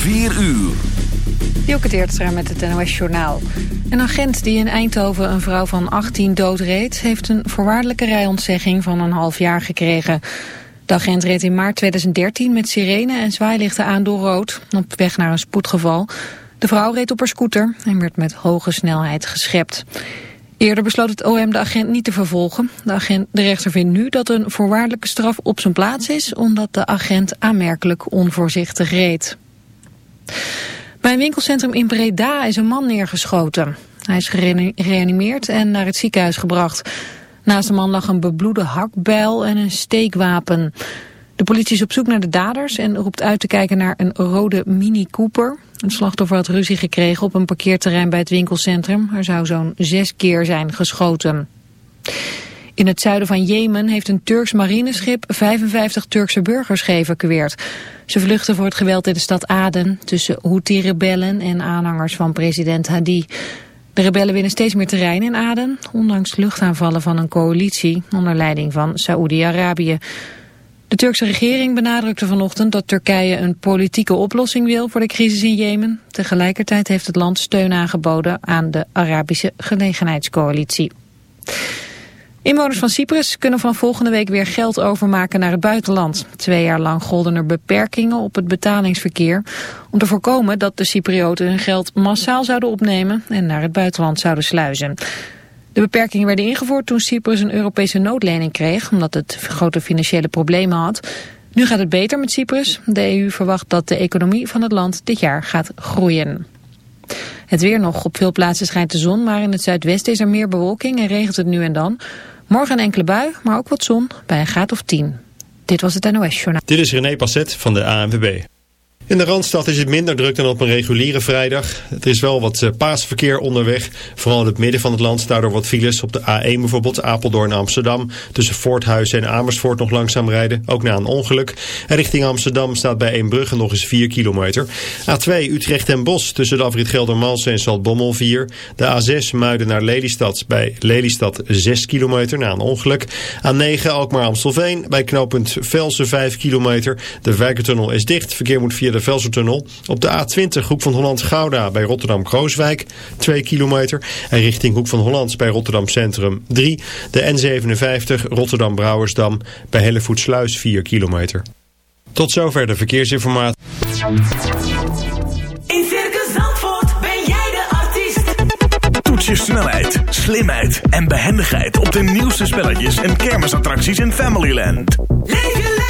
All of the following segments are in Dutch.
4 uur. Dielke Teertstra met het NOS Journaal. Een agent die in Eindhoven een vrouw van 18 doodreed... heeft een voorwaardelijke rijontzegging van een half jaar gekregen. De agent reed in maart 2013 met sirene en zwaailichten aan door rood... op weg naar een spoedgeval. De vrouw reed op haar scooter en werd met hoge snelheid geschept. Eerder besloot het OM de agent niet te vervolgen. De, agent, de rechter vindt nu dat een voorwaardelijke straf op zijn plaats is... omdat de agent aanmerkelijk onvoorzichtig reed. Bij een winkelcentrum in Breda is een man neergeschoten. Hij is gereanimeerd en naar het ziekenhuis gebracht. Naast de man lag een bebloede hakbijl en een steekwapen. De politie is op zoek naar de daders en roept uit te kijken naar een rode Mini Cooper. Het slachtoffer had ruzie gekregen op een parkeerterrein bij het winkelcentrum. Er zou zo'n zes keer zijn geschoten. In het zuiden van Jemen heeft een Turks marineschip 55 Turkse burgers geëvacueerd. Ze vluchten voor het geweld in de stad Aden tussen Houthi-rebellen en aanhangers van president Hadi. De rebellen winnen steeds meer terrein in Aden, ondanks luchtaanvallen van een coalitie onder leiding van Saoedi-Arabië. De Turkse regering benadrukte vanochtend dat Turkije een politieke oplossing wil voor de crisis in Jemen. Tegelijkertijd heeft het land steun aangeboden aan de Arabische gelegenheidscoalitie. Inwoners van Cyprus kunnen van volgende week weer geld overmaken naar het buitenland. Twee jaar lang golden er beperkingen op het betalingsverkeer... om te voorkomen dat de Cyprioten hun geld massaal zouden opnemen... en naar het buitenland zouden sluizen. De beperkingen werden ingevoerd toen Cyprus een Europese noodlening kreeg... omdat het grote financiële problemen had. Nu gaat het beter met Cyprus. De EU verwacht dat de economie van het land dit jaar gaat groeien. Het weer nog. Op veel plaatsen schijnt de zon, maar in het zuidwesten is er meer bewolking en regent het nu en dan. Morgen een enkele bui, maar ook wat zon bij een graad of 10. Dit was het NOS Journaal. Dit is René Passet van de ANWB. In de Randstad is het minder druk dan op een reguliere vrijdag. Er is wel wat uh, paasverkeer onderweg, vooral in het midden van het land. Daardoor wat files op de A1 bijvoorbeeld, Apeldoorn Amsterdam. Tussen Voorthuizen en Amersfoort nog langzaam rijden, ook na een ongeluk. En richting Amsterdam staat bij Eembrugge nog eens 4 kilometer. A2 Utrecht en Bos tussen de afrit Geldermalsen en Zaltbommel 4. De A6 Muiden naar Lelystad bij Lelystad 6 kilometer na een ongeluk. A9 Alkmaar Amstelveen bij knooppunt Velsen 5 kilometer. De Wijkertunnel is dicht, verkeer moet via de Velsertunnel. Op de A20 Hoek van Holland-Gouda bij Rotterdam-Krooswijk 2 kilometer. En richting Hoek van Holland bij Rotterdam Centrum 3. De N57 Rotterdam-Brouwersdam bij Hellevoetsluis 4 kilometer. Tot zover de verkeersinformatie. In Circus Zandvoort ben jij de artiest. Toets je snelheid, slimheid en behendigheid op de nieuwste spelletjes en kermisattracties in Familyland. Leef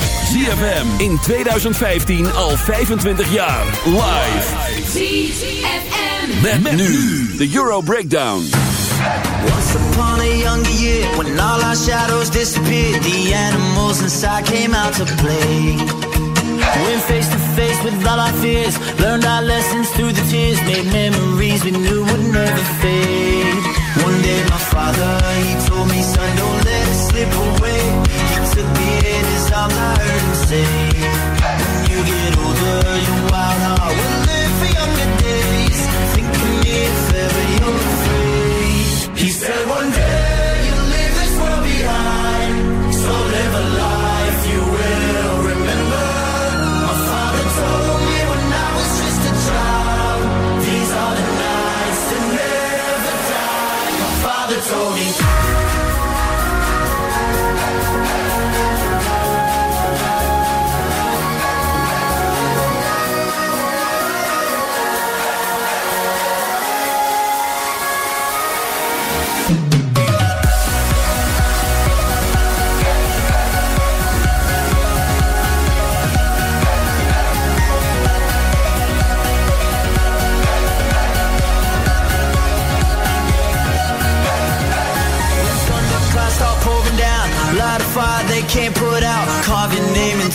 ZFM in 2015 al 25 jaar. Live. ZFM. Met, nu de Euro Breakdown. Once upon a younger year, when all our shadows disappeared, the animals inside came out to play. Went face to face with all our fears, learned our lessons through the tears, made memories we knew would never fade. One day my father, he told me, son, don't let it slip away all I heard him say.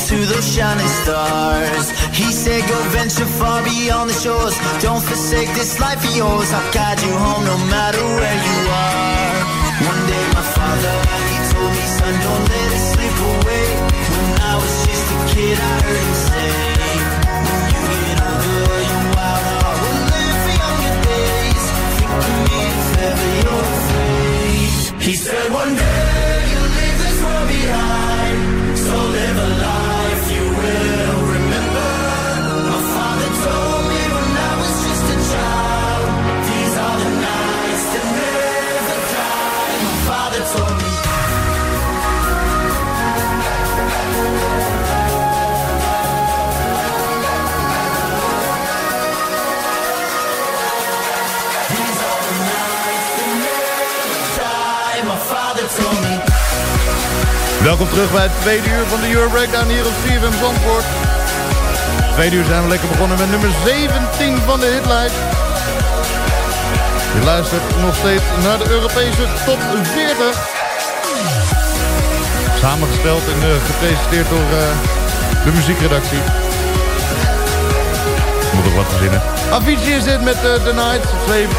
To those shining stars. He said, Go venture far beyond the shores. Don't forsake this life of yours. I'll guide you home no matter where you are. Terug bij het tweede uur van de Euro Breakdown hier op CFM Zandvoort. Tweede uur zijn we lekker begonnen met nummer 17 van de hitlijst. Je luistert nog steeds naar de Europese top 40. Samengesteld en eh, gepresenteerd door eh, de muziekredactie. Moet ook wat verzinnen. Avicii is dit met eh, The Night op 17.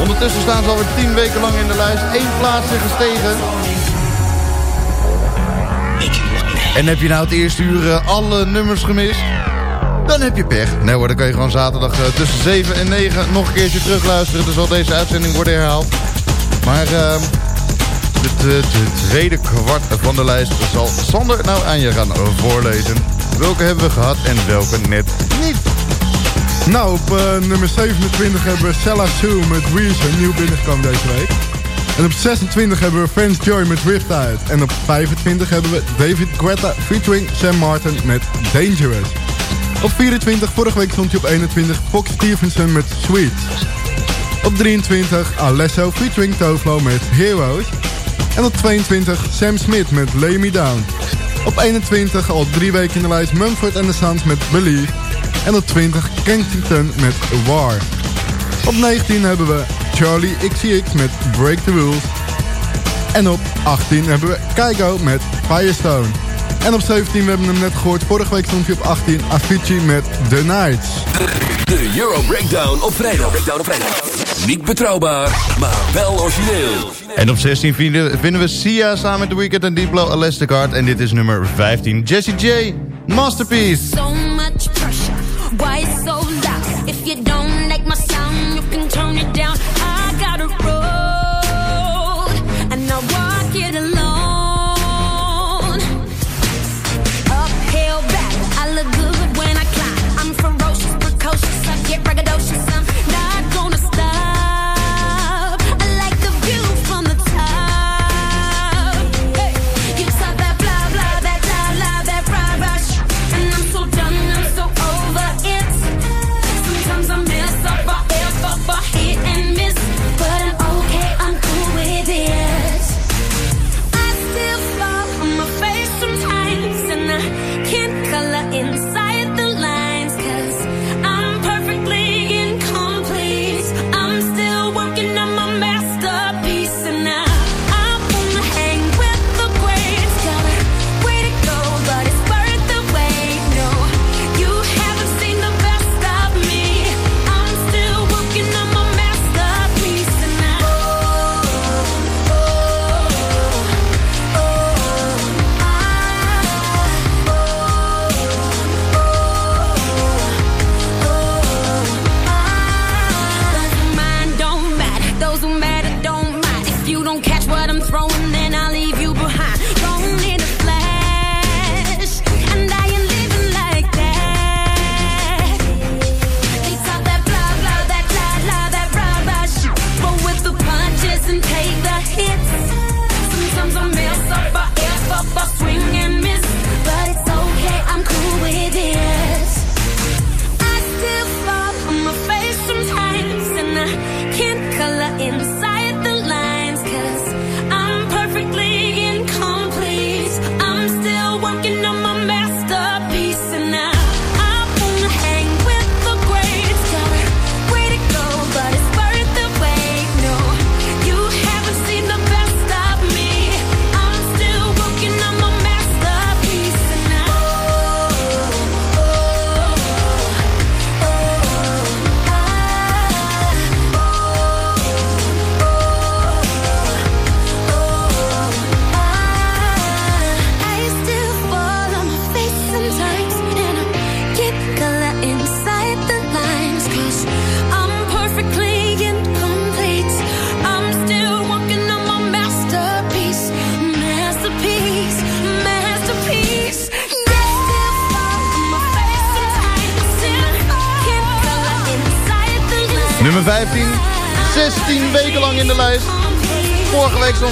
Ondertussen staan ze alweer 10 weken lang in de lijst. Eén plaats is gestegen. En heb je nou het eerste uur eh, alle nummers gemist? Dan heb je pech. Nee hoor, dan kan je gewoon zaterdag eh, tussen 7 en 9 nog een keertje terugluisteren. Dan zal deze uitzending worden herhaald. Maar ehm, het de tweede kwart van de lijst zal Sander nou aan je gaan voorlezen. Welke hebben we gehad en welke net niet? Nou, op eh, nummer 27 hebben we Sella Sue met Weezer, nieuw binnengekomen deze week. En op 26 hebben we Friends Joy met Riptide. En op 25 hebben we David Guetta featuring Sam Martin met Dangerous. Op 24, vorige week stond hij op 21, Fox Stevenson met Sweet. Op 23, Alesso featuring Tovlo met Heroes. En op 22, Sam Smith met Lay Me Down. Op 21, al drie weken in de lijst, Mumford Sons met Believe. En op 20 Kensington met War. Op 19 hebben we Charlie XCX met Break the Rules. En op 18 hebben we Keigo met Firestone. En op 17, we hebben hem net gehoord, vorige week stond hij op 18, Avicii met The Nights. De Euro Breakdown op vrijdag. Breakdown op vrijdag. Niet betrouwbaar, maar wel origineel. En op 16 vinden, vinden we Sia samen met The Weeknd en Diplo Elastic Heart. En dit is nummer 15, Jessie J, Masterpiece. So much pressure. Why so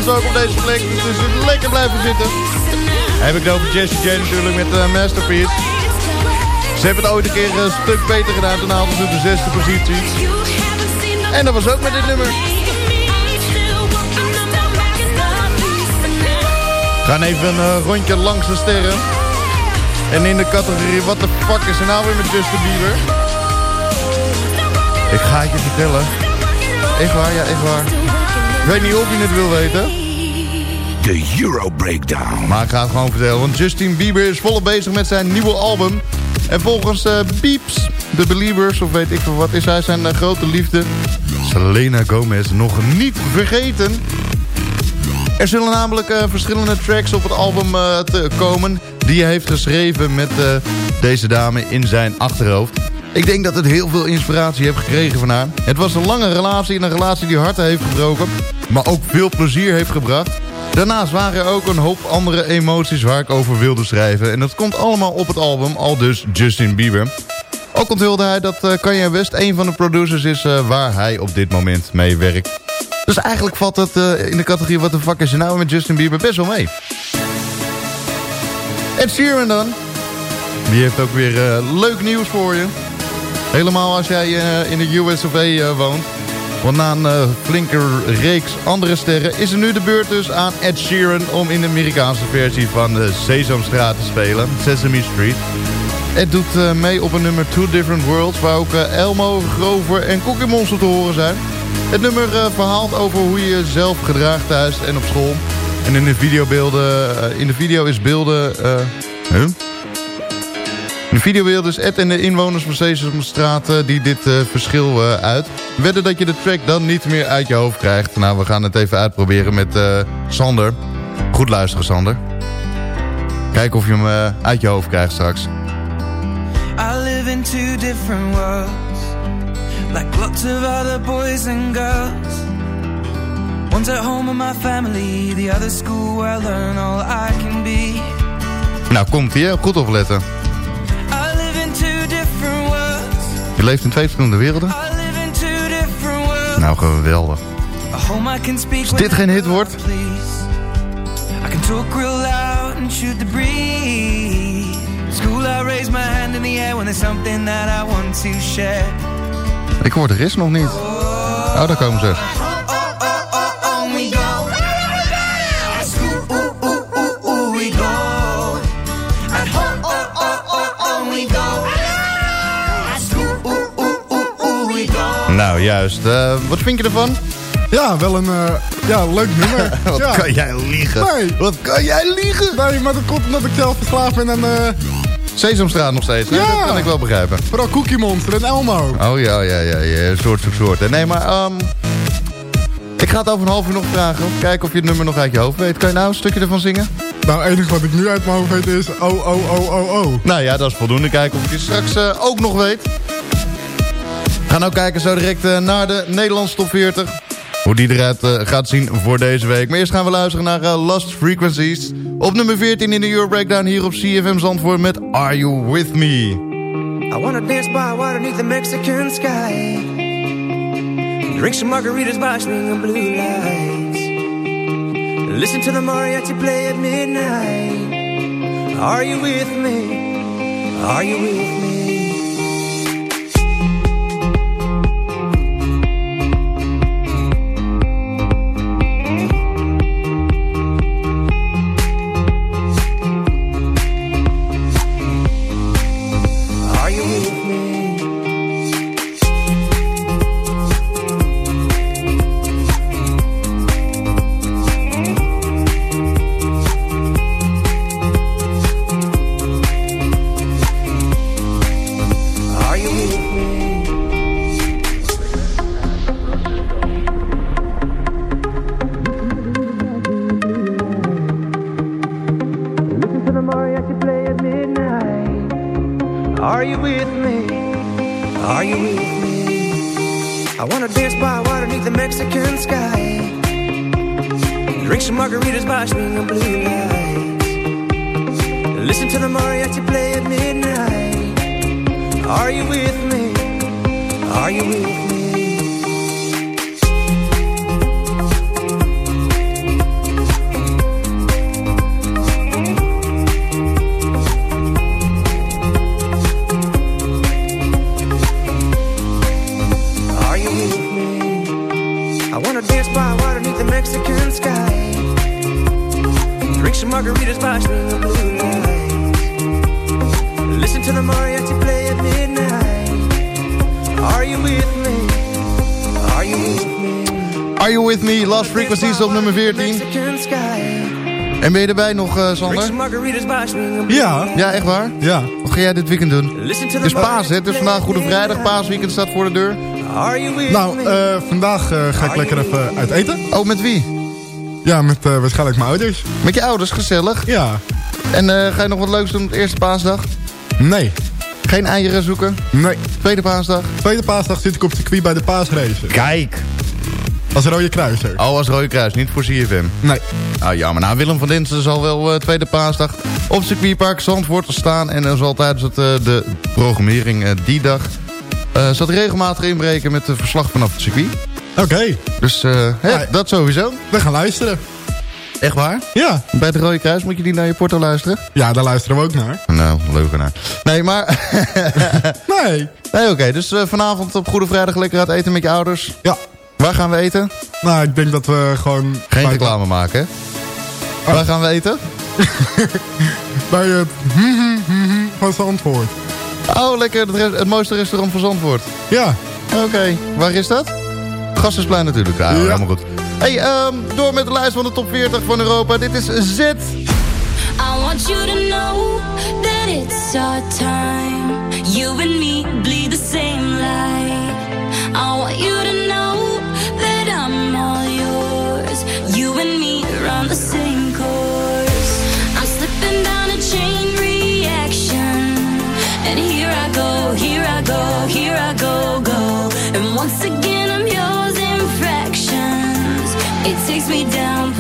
Ook op deze plek, dus lekker blijven zitten. Heb ik het over Jessie J natuurlijk met uh, Masterpiece. Ze hebben het ooit een keer een stuk beter gedaan, toen haalden ze de zesde positie. En dat was ook met dit nummer. We gaan even een uh, rondje langs de sterren. En in de categorie What the fuck is er nou weer met Justin Bieber? Ik ga het je vertellen. Echt waar, ja, echt waar. Ik weet niet of je het wil weten. De Euro Breakdown. Maar ik ga het gewoon vertellen, want Justin Bieber is volop bezig met zijn nieuwe album. En volgens uh, Beeps, de Believers, of weet ik veel wat, is hij zijn uh, grote liefde... Selena Gomez nog niet vergeten. Er zullen namelijk uh, verschillende tracks op het album te komen... die hij heeft geschreven met deze dame in zijn achterhoofd. Ik denk dat het heel veel inspiratie heeft gekregen van haar. Het was een lange relatie, een relatie die harten heeft gebroken... maar ook veel plezier heeft gebracht... Daarnaast waren er ook een hoop andere emoties waar ik over wilde schrijven. En dat komt allemaal op het album, al dus Justin Bieber. Ook onthulde hij dat uh, Kanye West een van de producers is uh, waar hij op dit moment mee werkt. Dus eigenlijk valt het uh, in de categorie wat de fuck is er nou met Justin Bieber best wel mee. Ed Sheeran dan. Die heeft ook weer leuk nieuws voor je. Helemaal als jij in de US of A woont. Want na een uh, flinke reeks andere sterren is er nu de beurt dus aan Ed Sheeran... om in de Amerikaanse versie van de Sesamstraat te spelen, Sesame Street. Ed doet uh, mee op een nummer Two Different Worlds... waar ook uh, Elmo, Grover en Cookie Monster te horen zijn. Het nummer verhaalt over hoe je jezelf gedraagt thuis en op school. En in de, videobeelden, in de video is beelden... Huh? De video wil dus Ed en de inwoners van Sesamstraat uh, die dit uh, verschil uh, uit. Wedden dat je de track dan niet meer uit je hoofd krijgt. Nou, we gaan het even uitproberen met Sander. Goed luisteren, Sander. Kijken of je hem uit je hoofd krijgt straks. I live in two different worlds Like lots of other boys and girls One's at home with my family The other school where I learn all I can be Nou, komt ie, goed opletten. Je leeft in twee verschillende werelden. Nou, geweldig. Als dit geen hit wordt... I can talk real loud and shoot the breeze. School, I raise my hand in the air when there's something that I want to share. Ik hoor de rest nog niet. Oh, daar komen ze. Nou, juist. Uh, wat vind je ervan? Ja, wel een uh, ja, leuk nummer. wat ja. kan jij liegen? Nee. Wat kan jij liegen? Nee, maar dat komt omdat ik zelf verslaafd ben aan... Uh... Sesamstraat nog steeds, ja. dat kan ik wel begrijpen. Vooral Cookie Monster en Elmo. Oh ja, ja, ja, ja. soort zoek soort. Nee, maar... Um, ik ga het over een half uur nog vragen. Kijken of je het nummer nog uit je hoofd weet. Kan je nou een stukje ervan zingen? Nou, het enige wat ik nu uit mijn hoofd weet is... Oh, oh, oh, oh, oh. Nou ja, dat is voldoende. Kijken of je straks uh, ook nog weet. Gaan nou kijken zo direct uh, naar de Nederlandse top 40. Hoe die eruit uh, gaat zien voor deze week. Maar eerst gaan we luisteren naar uh, Lost Frequencies. Op nummer 14 in de Euro Breakdown hier op CFM Zandvoort met Are You With Me. I wanna dance by water the Mexican sky. Drink some margaritas by swinging blue lights. Listen to the mariachi play at midnight. Are you with me? Are you with me? Frequencies op nummer 14. Mexican sky. En ben je erbij nog, eh, Drink Sander? Ja, Ja, echt waar? ja. Wat ga jij dit weekend doen? Listen to the Het is paas, hè? Het is vandaag Goede Vrijdag. Paasweekend staat voor de deur. Nou, eh, vandaag eh, ga ik lekker even uit eten. Oh, met wie? Ja, met eh, waarschijnlijk mijn ouders. Met je ouders, gezellig. Ja. En eh, ga je nog wat leuks doen op de eerste paasdag? Nee. Geen eieren zoeken? Nee. Tweede paasdag? Tweede paasdag zit ik op circuit bij de paasrace. Kijk. Als rode kruiser. Oh, als Rode Kruis, niet voor CFM. Nee. Ah, jammer. Nou, Willem van Dinsen zal wel eh, tweede paasdag op circuitpark Zandvoort staan. En dan zal tijdens het, eh, de programmering eh, die dag... hij regelmatig inbreken met de verslag vanaf het circuit. Oké. Dus hè, Ja. dat sowieso. We gaan luisteren. Echt waar? Ja. Bij de Rode Kruis moet je niet naar je porto luisteren? Ja, daar luisteren we ook naar. Nou, leugenaar. Nee, maar... Nee. nee, oké. Dus vanavond op Goede Vrijdag lekker uit eten met je ouders. Ja. Waar gaan we eten? Nou, ik denk dat we gewoon... Geen reclame maken, hè? Oh. Waar gaan we eten? Bij het van Zandvoort. Oh, lekker. Het, re- het mooiste restaurant van Zandvoort. Ja. Oké, waar is dat? Gastensplein natuurlijk. Ja, Ja. helemaal goed. Hey, ehm, door met de lijst van de top 40 van Europa. Dit is Z. I want you to know that it's our time. You and me bleed the same light. I want you to know here I go, go. And once again I'm yours in fractions. It takes me down,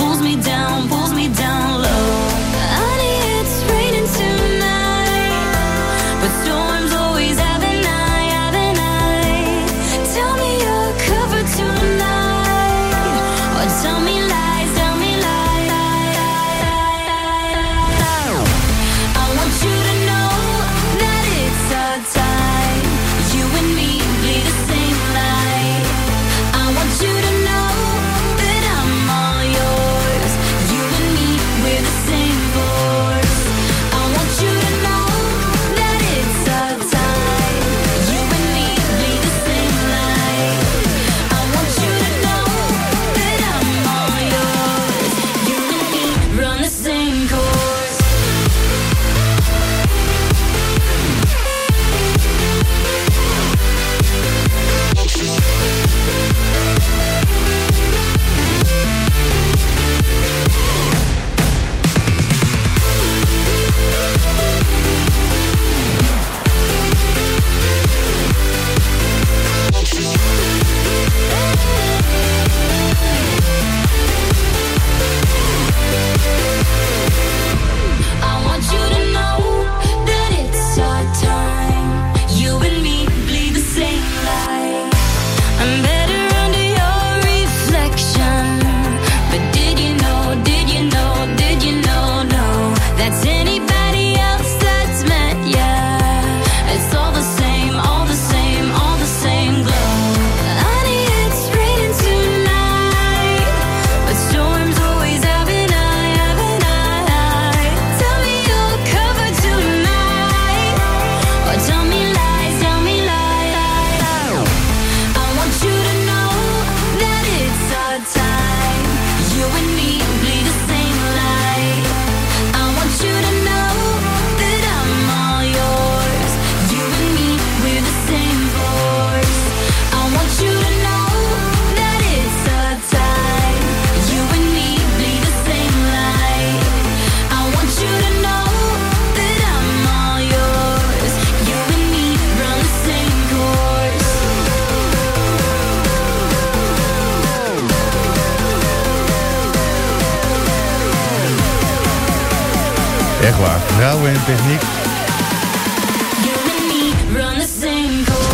Echt waar. Vrouwen in techniek.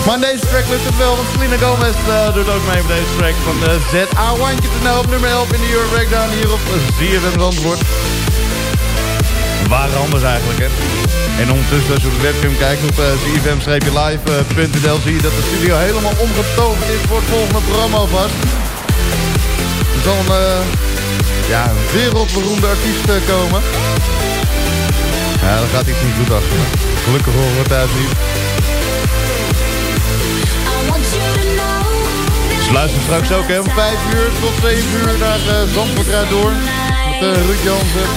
Maar deze track lukt het wel, want Selena Gomez eh, doet ook mee met deze track van de Z. I Want You To Know op nummer 11 in de Euro Breakdown hier op ZFM Zandvoort. Waar anders eigenlijk, hè? En ondertussen, als je op de webcam kijkt op uh, zfm-live.nl... zie je dat de studio helemaal omgetoverd is voor het volgende programma alvast. zal een eh, ja, wereldberoemde artiest eh, komen. Ja, daar gaat iets niet goed achter. Gelukkig horen we het thuis niet. Dus luister straks ook hè, om 5 uur tot 7 uur naar uh, Zandvoort door. Met uh, Ruud Jansen.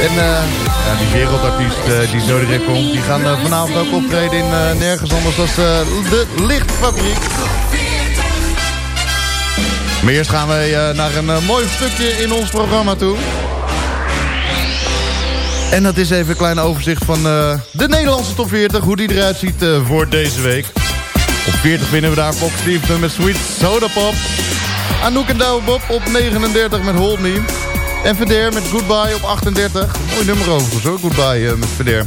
En eh, ja, die wereldartiest die zo direct komt, die gaan vanavond ook optreden in nergens anders dan de Lichtfabriek. Maar eerst gaan wij eh, naar een mooi stukje in ons programma toe. En dat is even een klein overzicht van eh, de Nederlandse top 40. Hoe die eruit ziet eh, voor deze week. Op 40 vinden we daar Fox Stevenson met Sweet Soda Pop. Anouk en Douwe Bob op 39 met Hold Me. En Verder met Goodbye op 38. Mooi nummer overigens hoor, Goodbye eh, met Verder.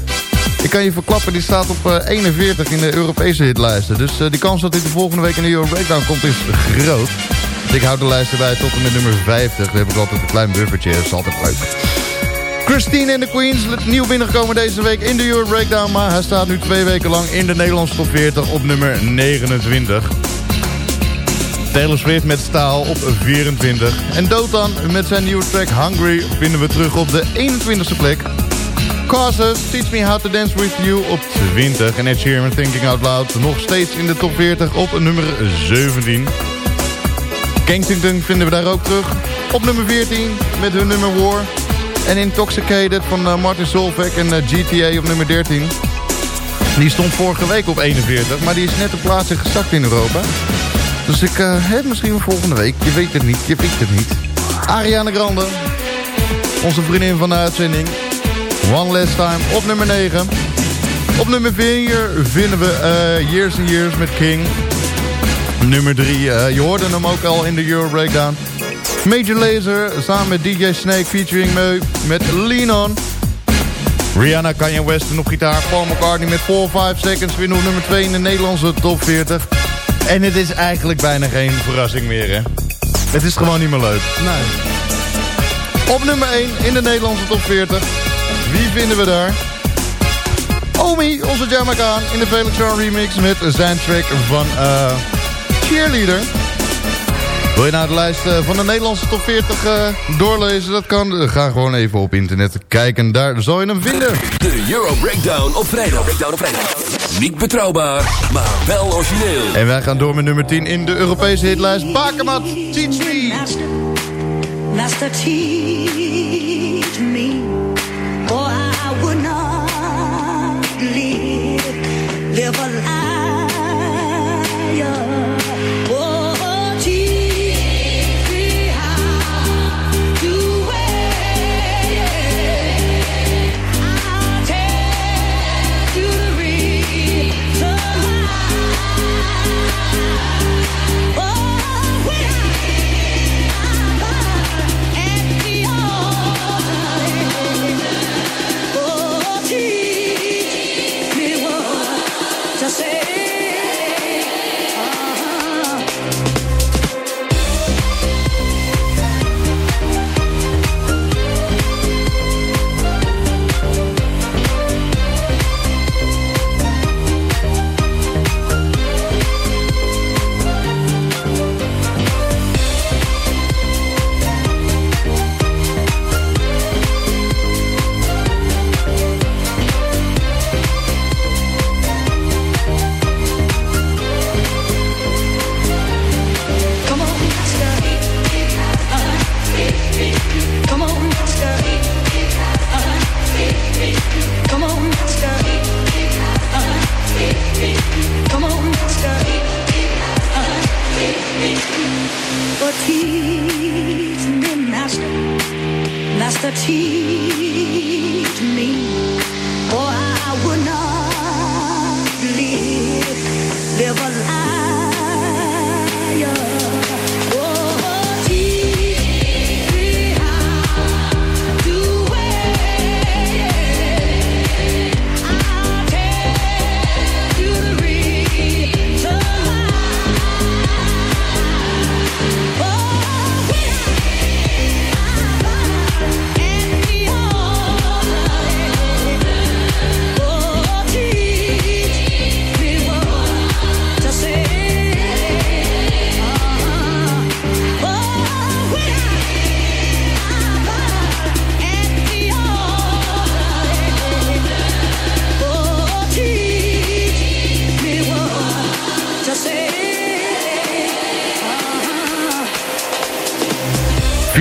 Ik kan je verklappen, die staat op eh, 41 in de Europese hitlijsten. Dus die kans dat hij de volgende week in de Euro Breakdown komt is groot. Ik hou de lijst erbij tot en met nummer 50. Dan heb ik altijd een klein buffertje, dat is altijd leuk. Christine en de Queens, nieuw binnengekomen deze week in de Euro Breakdown. Maar hij staat nu twee weken lang in de Nederlandse top 40 op nummer 29. Taylor Swift met Staal op 24. En Dotan met zijn nieuwe track Hungry vinden we terug op de 21ste plek. Causes, Teach Me How to Dance With You op 20. En Ed Sheeran Thinking Out Loud nog steeds in de top 40 op nummer 17. Kensington vinden we daar ook terug. Op nummer 14 met hun nummer War. En Intoxicated van eh, Martin Solveig en eh, GTA op nummer 13. Die stond vorige week op 41, maar die is net een plaatsje gezakt in Europa. Dus ik eh, heb misschien wel volgende week. Je weet het niet, je weet het niet. Ariana Grande, onze vriendin van de uitzending. One Last Time op nummer 9. Op nummer 4 vinden we eh, Years and Years met King. Nummer 3, je hoorde hem ook al in de Euro Breakdown. Major Lazer samen met DJ Snake featuring Meu met Lean On. Rihanna, Kanye West op gitaar. Paul McCartney met 4 5 Seconds. Weer nog nummer 2 in de Nederlandse top 40. En het is eigenlijk bijna geen verrassing meer, hè? Het is gewoon niet meer leuk. Nee. Op nummer 1 in de Nederlandse top 40. Wie vinden we daar? Omi, onze Jamaican, in de Felix remix met zijn track van eh, Cheerleader. Wil je nou de lijst eh, van de Nederlandse top 40 eh, doorlezen? Dat kan. Eh, Ga gewoon even op internet kijken. Daar zal je hem vinden. De Euro Breakdown op vrijdag. Breakdown op vrijdag. Niet betrouwbaar, maar wel origineel. En wij gaan door met nummer 10 in de Europese hitlijst. Bakemat, Teach Me. Master, Master, teach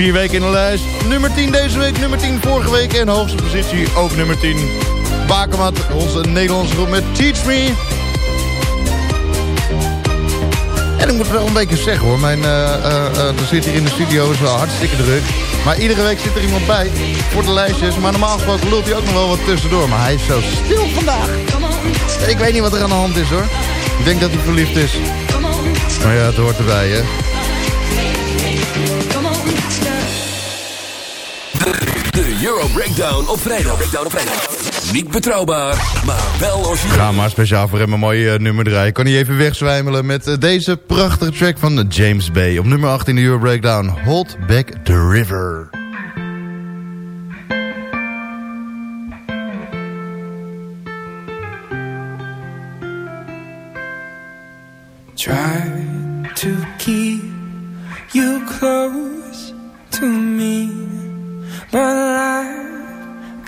Vier weken in de lijst. Nummer 10 deze week, nummer 10 vorige week. En hoogste positie ook nummer 10. Bakermat, onze Nederlandse groep met Teach Me. En ik moet wel een beetje zeggen hoor. Mijn, eh eh, eh, er zit hier in de studio is wel hartstikke druk. Maar iedere week zit er iemand bij voor de lijstjes. Maar normaal gesproken lult hij ook nog wel wat tussendoor. Maar hij is zo stil vandaag. Ik weet niet wat er aan de hand is hoor. Ik denk dat hij verliefd is. Maar ja, het hoort erbij hè. De Euro Breakdown op vrijdag. Breakdown op vrijdag. Niet betrouwbaar, maar wel origineel. Ga maar speciaal voor hem een mooi eh, nummer draaien. Kan hij even wegzwijmelen met eh, deze prachtige track van James Bay. Op nummer 8 in de Euro Breakdown. Hold Back the River. Try to keep you close to me, but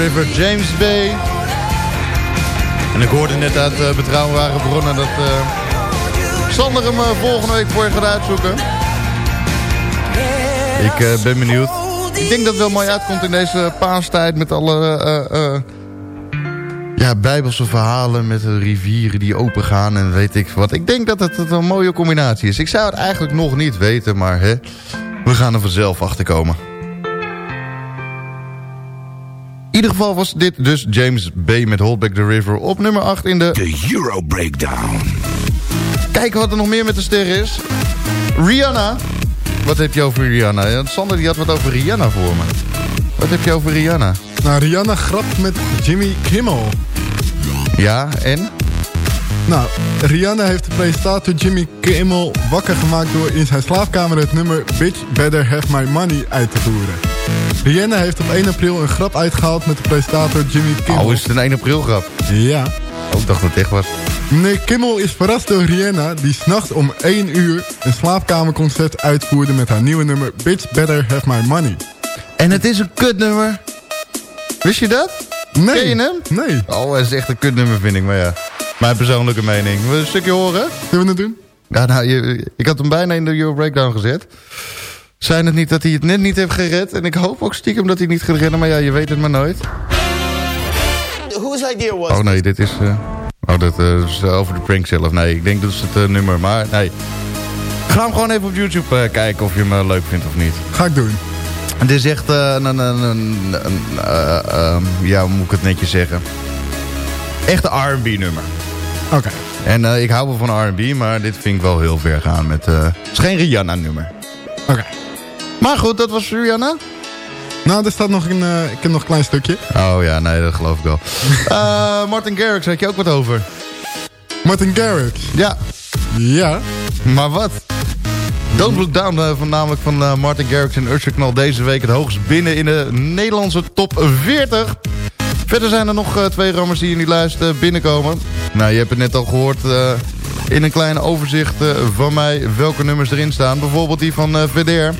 River, James Bay. En ik hoorde net uit uh, betrouwbare bronnen dat eh, Sander hem eh, volgende week voor je gaat uitzoeken. Ik eh, ben benieuwd. Ik denk dat het wel mooi uitkomt in deze paastijd met alle eh, eh, ja, bijbelse verhalen met de rivieren die open gaan en weet ik wat. Ik denk dat het, het een mooie combinatie is. Ik zou het eigenlijk nog niet weten, maar hè, we gaan er vanzelf achter komen. Ieder geval was dit dus James Bay met Hold Back the River op nummer 8 in de... De Euro Breakdown. Kijken wat er nog meer met de sterren is. Rihanna. Wat heb je over Rihanna? Ja, Sander die had wat over Rihanna voor me. Wat heb je over Rihanna? Nou, Rihanna grapt met Jimmy Kimmel. Ja, en? Nou, Rihanna heeft de presentator Jimmy Kimmel wakker gemaakt... door in zijn slaapkamer het nummer Bitch Better Have My Money uit te voeren. Rihanna heeft op 1 april een grap uitgehaald met de presentator Jimmy Kimmel. Oh, is het een 1 april grap? Ja. Oh, ik dacht dat het echt was. Meneer Kimmel is verrast door Rihanna... die s'nachts om 1 uur een slaapkamerconcert uitvoerde... met haar nieuwe nummer Bitch Better Have My Money. En het is een kutnummer. Wist je dat? Nee. Ken je hem? Nee. Oh, het is echt een kutnummer, vind ik. Maar ja, mijn persoonlijke mening. Wil je een stukje horen? Zullen we het doen? Ja, nou, je, ik had hem bijna in de Euro Breakdown gezet. Zijn het niet dat hij het net niet heeft gered? En ik hoop ook stiekem dat hij niet gaat redden. Maar ja, je weet het maar nooit. Whose idea was Oh nee, dit is... eh, oh, dat eh, is over de prank zelf. Nee, ik denk dat is het eh, nummer. Maar nee. Ga hem gewoon even op YouTube eh, kijken of je hem eh, leuk vindt of niet. Ga ik doen. Het is echt eh, een... een, een, een, een, eh, ehm, ja, hoe moet ik het netjes zeggen? Echt een R&B nummer. Oké. En eh, ik hou wel van R&B, maar dit vind ik wel heel ver gaan. Met, eh, het is geen Rihanna nummer. Oké. Maar goed, dat was Rihanna. Nou, er staat nog een, eh, ik heb nog een klein stukje. Oh ja, nee, dat geloof ik wel. Eh, Martin Garrix, had je ook wat over? Martin Garrix. Ja. Ja. Maar wat? Don't Look Down, eh, van, namelijk van eh, Martin Garrix en Usher knal deze week het hoogst binnen in de Nederlandse top 40. Verder zijn er nog eh, twee rammers die in die lijst binnenkomen. Nou, je hebt het net al gehoord eh, in een klein overzicht eh, van mij welke nummers erin staan. Bijvoorbeeld die van eh Veder.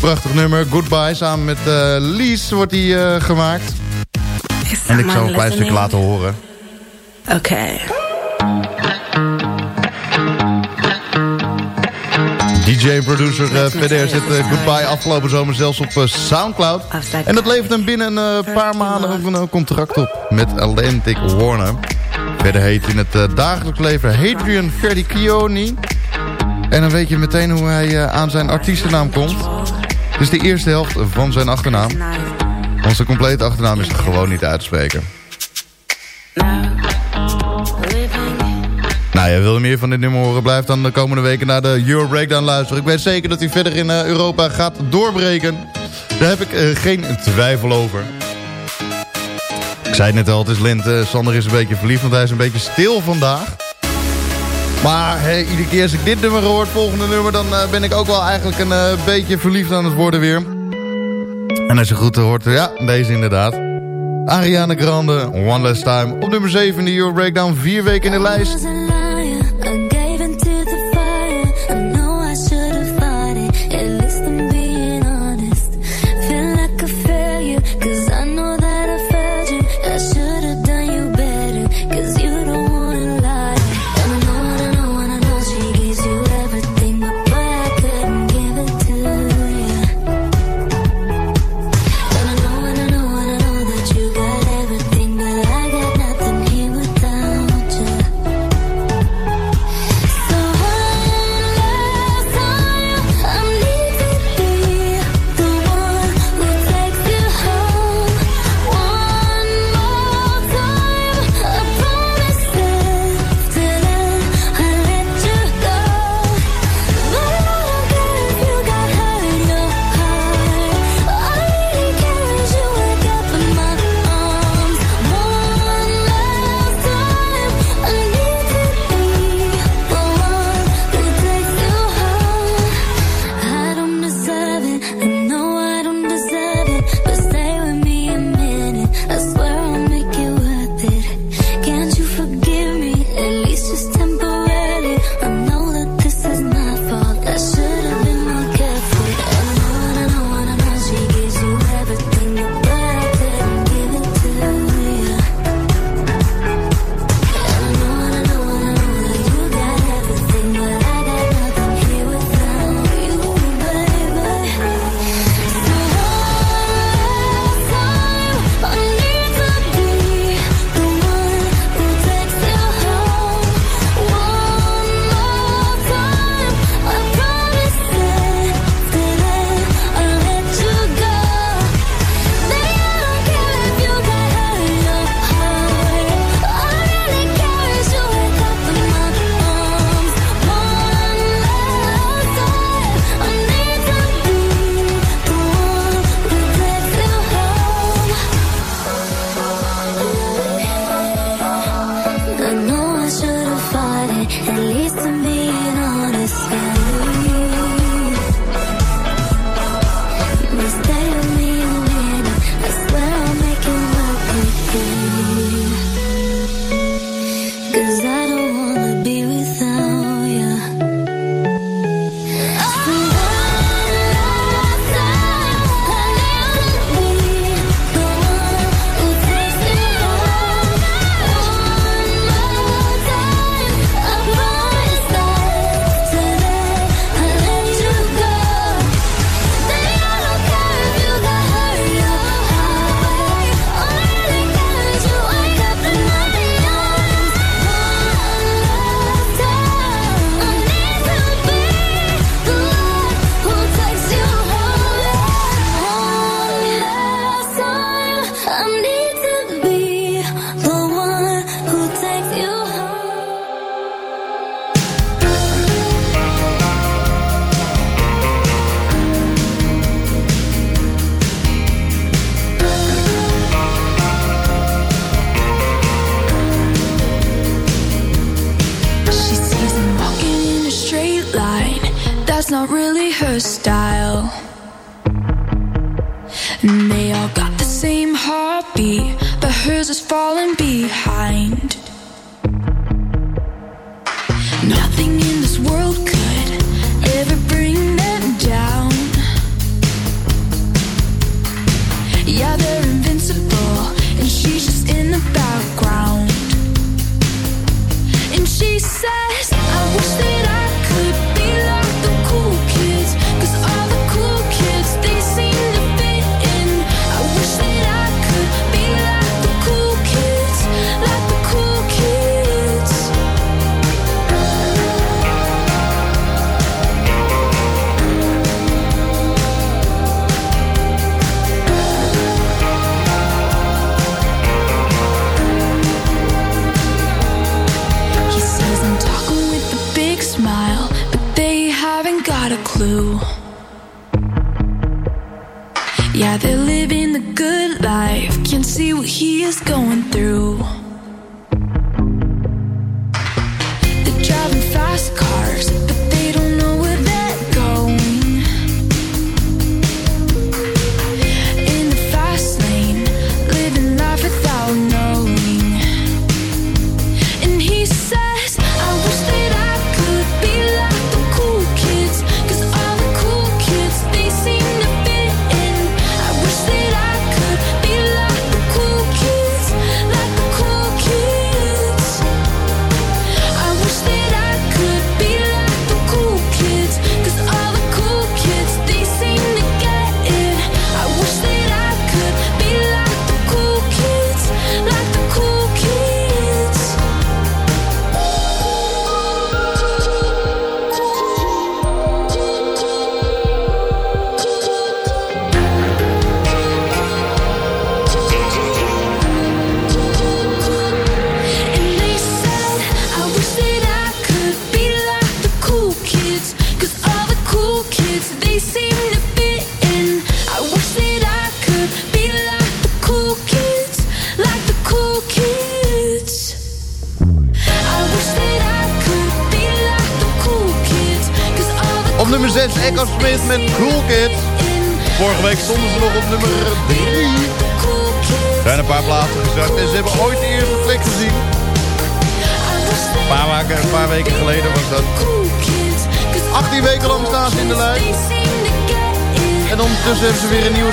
Prachtig nummer, Goodbye, samen met eh Lies wordt die eh, gemaakt. En ik zal een klein stukje laten horen. Oké. DJ en producer uh, Feder zet uh, Goodbye afgelopen zomer zelfs op uh, Soundcloud. En dat levert hem binnen een uh, paar maanden ook een contract op met Atlantic Warner. Verder heet in het uh, dagelijks leven Hadrian Ferdichioni. En dan weet je meteen hoe hij uh, aan zijn artiestennaam komt. Het is de eerste helft van zijn achternaam. Onze complete achternaam is gewoon niet uit te spreken. Nou ja, wil je meer van dit nummer horen? Blijf dan de komende weken naar de Euro Breakdown luisteren. Ik weet zeker dat hij verder in uh, Europa gaat doorbreken. Daar heb ik uh, geen twijfel over. Ik zei het net al, het is lente. Sander is een beetje verliefd, want hij is een beetje stil vandaag. Maar iedere keer als ik dit nummer hoor, volgende nummer... dan uh, ben ik ook wel eigenlijk een beetje verliefd aan het worden weer. En als je goed hoort, ja, deze inderdaad. Ariana Grande, One Last Time. Op nummer 7 in de Euro Breakdown, vier weken in de lijst.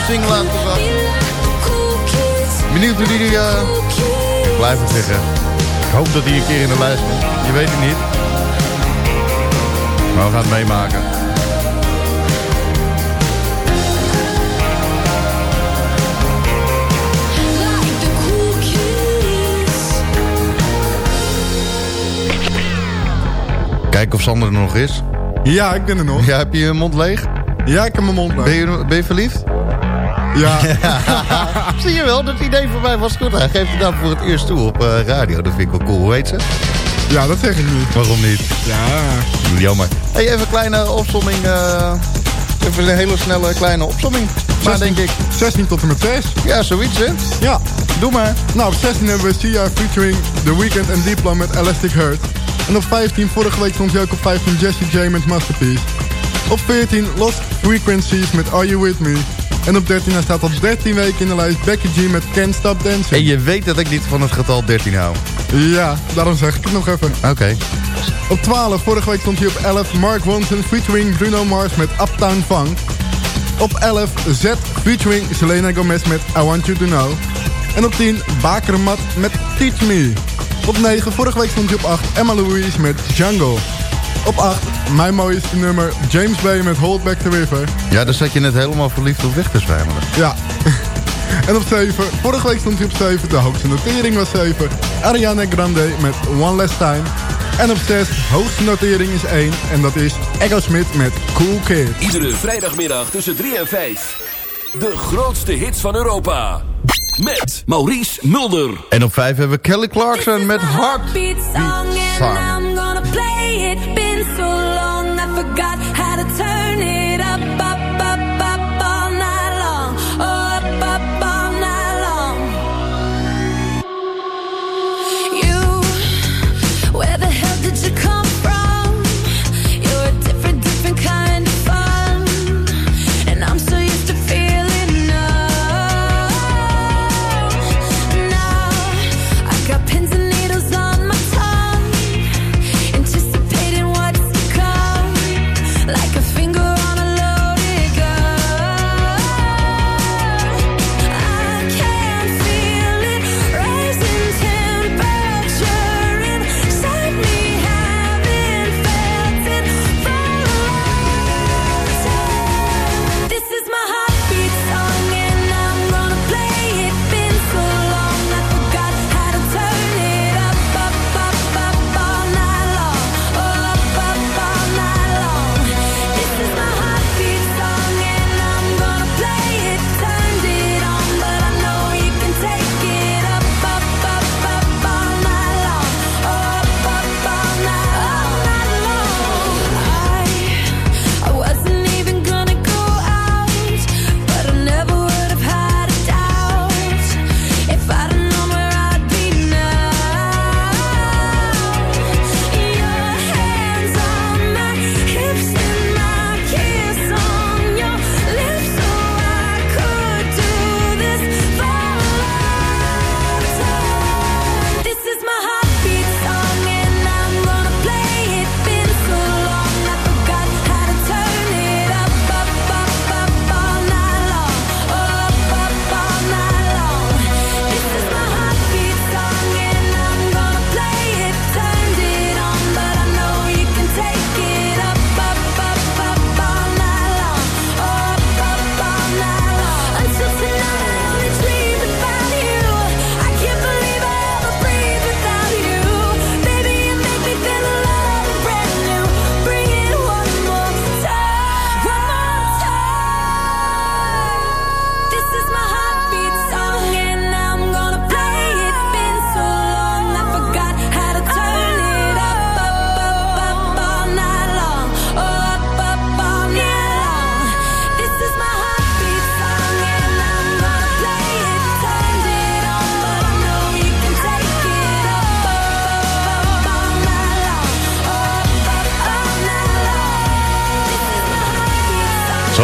Nieuwe single uitgebracht. Benieuwd hoe die... eh ik blijf het zeggen. Ik hoop dat hij een keer in de lijst komt. Je weet het niet. Maar we gaan het meemaken. Kijken of Sander er nog is. Ja, ik ben er nog. Ja, heb je je mond leeg? Ja, ik heb mijn mond leeg. Ben je, ben je verliefd? Ja. Zie je wel, dat idee voor mij was goed. Hij geeft het nou voor het eerst toe op eh, radio. Dat vind ik wel cool. Hoe heet ze? Ja, dat zeg ik niet. Waarom niet? Ja. Jammer. Hey, even een kleine opsomming. eh, even een hele snelle kleine opsomming. Maar 16 denk ik... 16 tot en met 6. Ja, zoiets hè? Ja. Doe maar. Nou, op 16 hebben we Sia featuring The Weeknd en Diplo met Elastic Heart. En op 15, vorige week stond hij ook op 15 Jesse J met Masterpiece. Op 14 Lost Frequencies met Are You With Me. En op 13, hij staat al 13 weken in de lijst Becky G met Can't Stop Dancing. En je weet dat ik niet van het getal 13 hou. Ja, daarom zeg ik het nog even. Oké. Op 12, vorige week stond hij op 11 Mark Ronson featuring Bruno Mars met Uptown Funk. Op 11 Z featuring Selena Gomez met I Want You To Know. En op 10 Bakermat met Teach Me. Op 9, vorige week stond hij op 8 Emma Louise met Jungle. Op 8, mijn mooiste nummer James Bay met Hold Back the River. Ja, daar zat je net helemaal verliefd op weg te zwijmelen. Ja. en op 7, vorige week stond hij op 7, de hoogste notering was 7. Ariana Grande met One Last Time. En op 6, hoogste notering is 1 en dat is Echo Smith met Cool Kid. Iedere vrijdagmiddag tussen 3 en 5. De grootste hits van Europa. Met Maurice Mulder. En op 5 hebben we Kelly Clarkson met Heartbeat song and Song.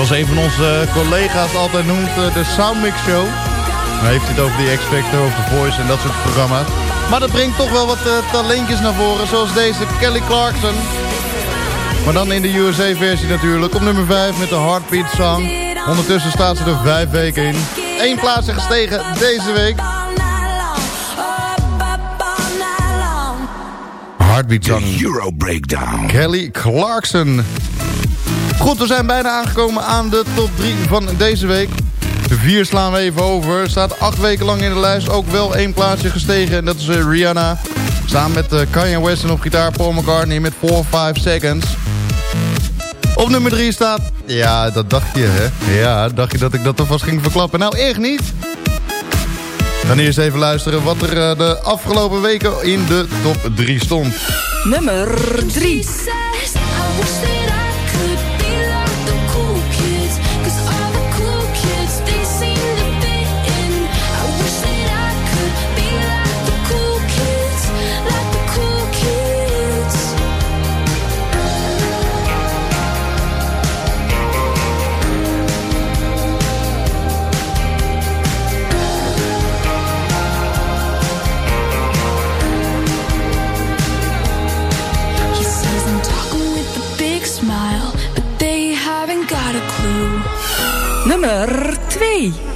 Zoals een van onze collega's altijd noemt, eh, de Soundmix Show. Dan heeft hij het over die X-Factor, over The Voice en dat soort programma's. Maar dat brengt toch wel wat eh, talentjes naar voren, zoals deze Kelly Clarkson. Maar dan in de USA-versie natuurlijk, op nummer 5 met de Heartbeat Song. Ondertussen staat ze er 5 weken in. Eén plaats is gestegen deze week. Heartbeat Song. Euro Breakdown. Kelly Clarkson. Goed, we zijn bijna aangekomen aan de top 3 van deze week. De 4 slaan we even over. Staat 8 weken lang in de lijst. Ook wel één plaatsje gestegen. En dat is eh, Rihanna. Samen met eh, Kanye West en op gitaar Paul McCartney met 4 5 Seconds. Op nummer 3 staat... Ja, dat dacht je, hè? Ja, dacht je dat ik dat alvast ging verklappen? Nou, echt niet. Gaan eerst even luisteren wat er eh, de afgelopen weken in de top 3 stond. Nummer 3. Nummer 2.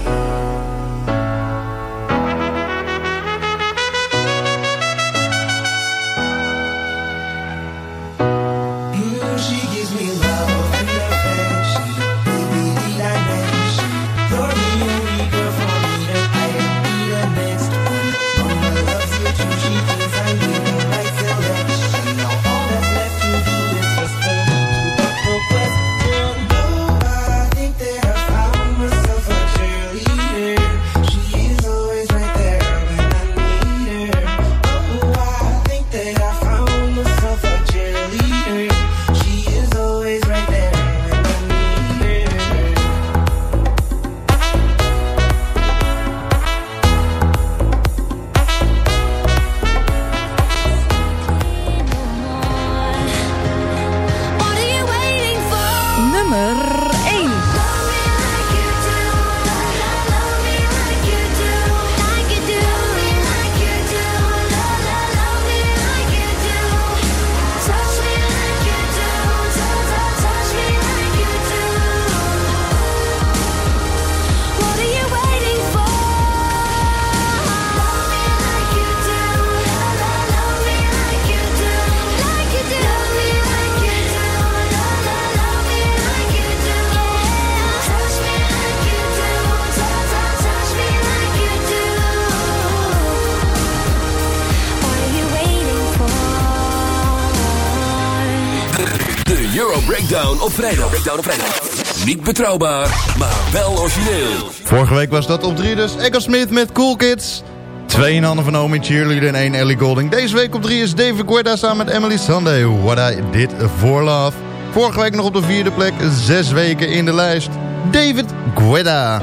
Op vrijdag. Breakdown op vrijdag. Niet betrouwbaar, maar wel origineel. Vorige week was dat op 3 dus Echo Smith met Cool Kids. Twee in handen van Naomi Cheerleader en één Ellie Golding. Deze week op 3 is David Guetta samen met Emily Sunday. What I Did For Love. Vorige week nog op de vierde plek. Zes weken in de lijst. David Guetta.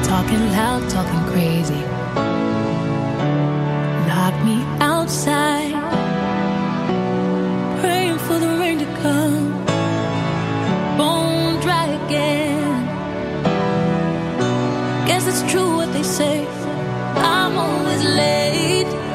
Talking loud, talking crazy. It's true what they say. I'm always late.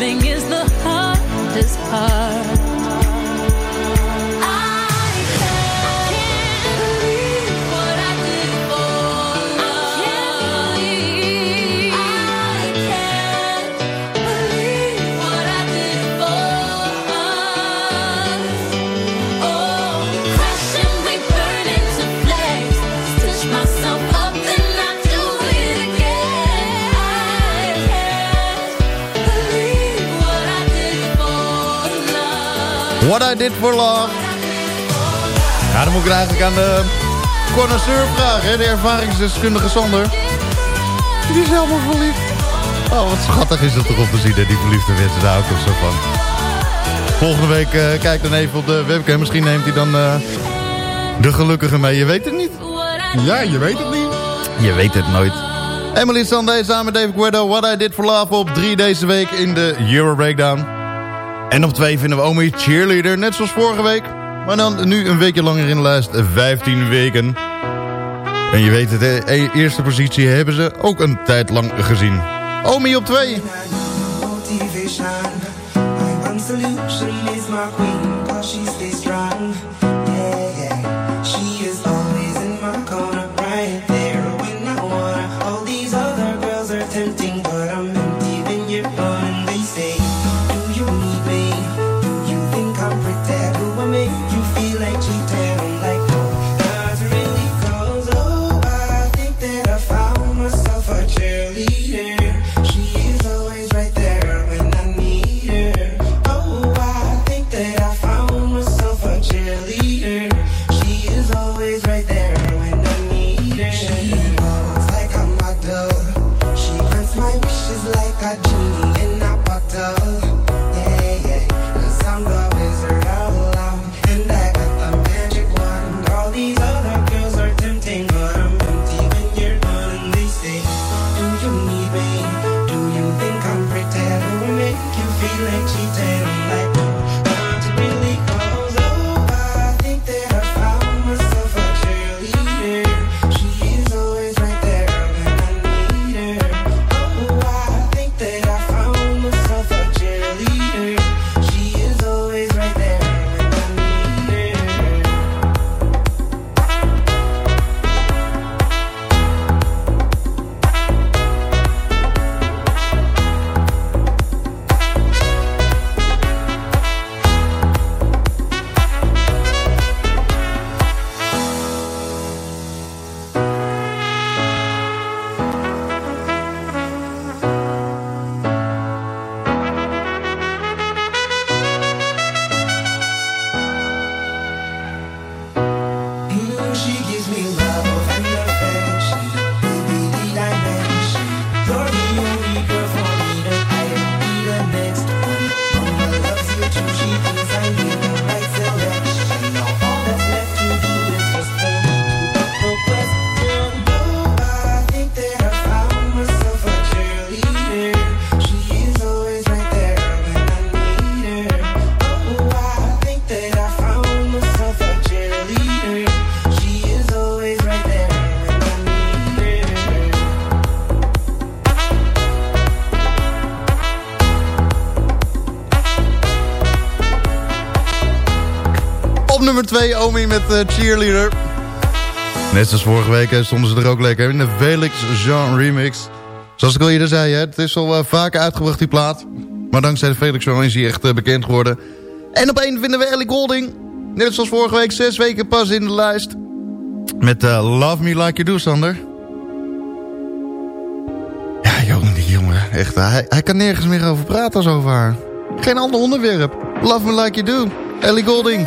Loving is the hardest part. What I Did For Love. Ja, dan moet ik eigenlijk aan de connoisseur vragen, de ervaringsdeskundige Sander. Die is helemaal verliefd. Oh, wat schattig is dat toch op te zien, die verliefde mensen. Daar ik toch zo van. Volgende week eh, kijk dan even op de webcam. Misschien neemt hij dan eh, de gelukkige mee. Je weet het niet. Ja, je weet het niet. Je weet het nooit. Emily Sandé samen met David Guido. What I Did For Love op 3 deze week in de Euro Breakdown. En op 2 vinden we Omi Cheerleader. Net zoals vorige week. Maar dan nu een weekje langer in de lijst. 15 weken. En je weet het, hè, e- eerste positie hebben ze ook een tijd lang gezien. Omi op 2. motivation. My one solution is my queen, cause she stays nummer 2 Omi met eh, Cheerleader. Net zoals vorige week stonden ze er ook lekker in de Felix Jean remix. Zoals ik al eerder zei, het is al eh, vaker uitgebracht die plaat. Maar dankzij de Felix Jean is hij echt eh, bekend geworden. En op één vinden we Ellie Golding. Net zoals vorige week, zes weken pas in de lijst. Met Love Me Like You Do, Sander. Ja, jongen, die jongen. Echt, hij, hij kan nergens meer over praten als over haar. Geen ander onderwerp. Love Me Like You Do. Ellie Golding.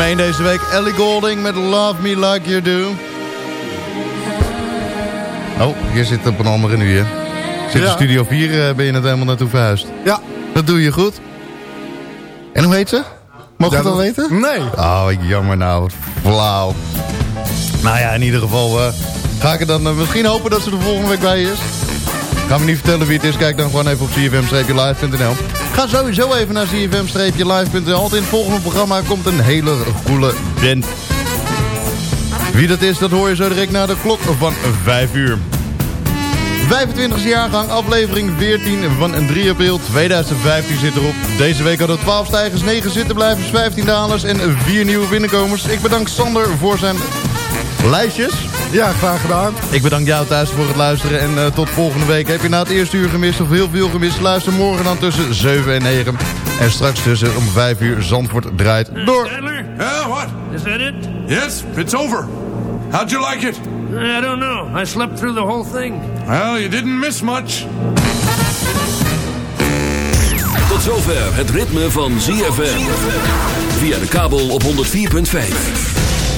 Nummer 1 deze week, Ellie Golding met Love Me Like You Do. Oh, je zit op een andere nu, hè? Zit in. Studio 4, eh, ben je net helemaal naartoe verhuisd. Ja. Dat doe je goed. En hoe heet ze? Mogen we Ja, het al dat- weten? Nee. Oh, jammer nou. Wat Flauw. Nou ja, in ieder geval eh, ga ik er dan eh, misschien hopen dat ze er volgende week bij is. Ga me niet vertellen wie het is. Kijk dan gewoon even op cfm-live.nl. Ga sowieso even naar cfm-live.nl. In het volgende programma komt een hele coole band. Wie dat is, dat hoor je zo direct na de klok van 5 uur. 25e jaargang, aflevering 14 van 3 april 2015 zit erop. Deze week hadden we 12 stijgers, 9 zittenblijvers, 15 dalers en 4 nieuwe binnenkomers. Ik bedank Sander voor zijn lijstjes. Ja, graag gedaan. Ik bedank jou thuis voor het luisteren en eh, tot volgende week. Heb je na het eerste uur gemist of heel veel gemist? Luister morgen dan tussen 7 en 9. En straks tussen om 5 uur Zandvoort draait door. Yeah, what? Is that it? Yes, it's over. How'd you like it? I don't know. I slept through the whole thing. Well, you didn't miss much. Tot zover het ritme van ZFM. Via de kabel op 104.5.